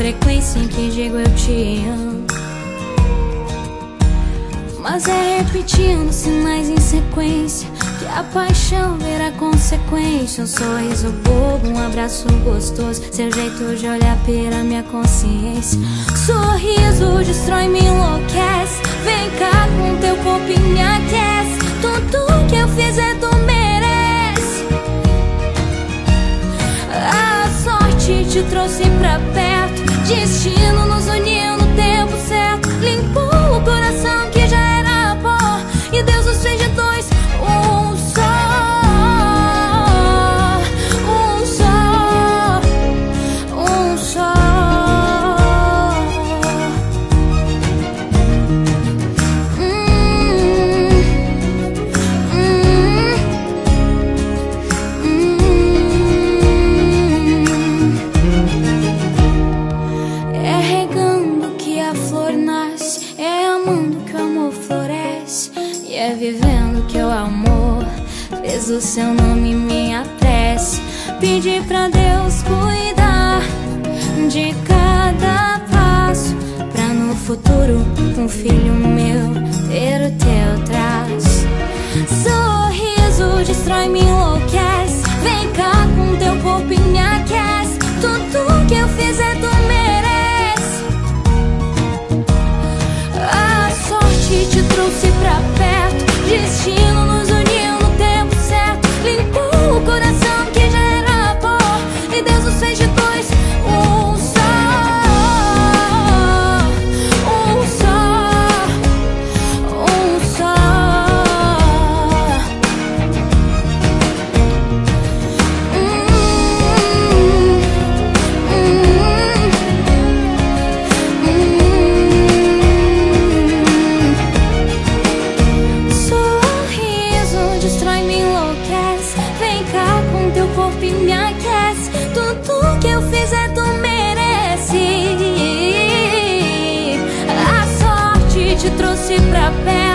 frequência em que digo eu te amo. Mas é repetindo sinais em sequência que a paixão verá consequência. Um sorriso bobo, um abraço gostoso, seu jeito de olhar pela minha consciência. Sorriso destrói, me enlouquece. Vem cá com teu corpo me aquece. Tudo que eu fizer tu merece. A sorte te trouxe pra perto, destino é vivendo que o amor fez o seu nome minha prece. Pedi pra Deus cuidar de cada passo, pra no futuro um filho meu ter o teu traço. Sorriso destrói, me enlouquece. Vem cá com teu corpo e me aquece. Tudo que eu fiz é do e me aquece. Tudo que eu fiz é tu merece. A sorte te trouxe pra perto.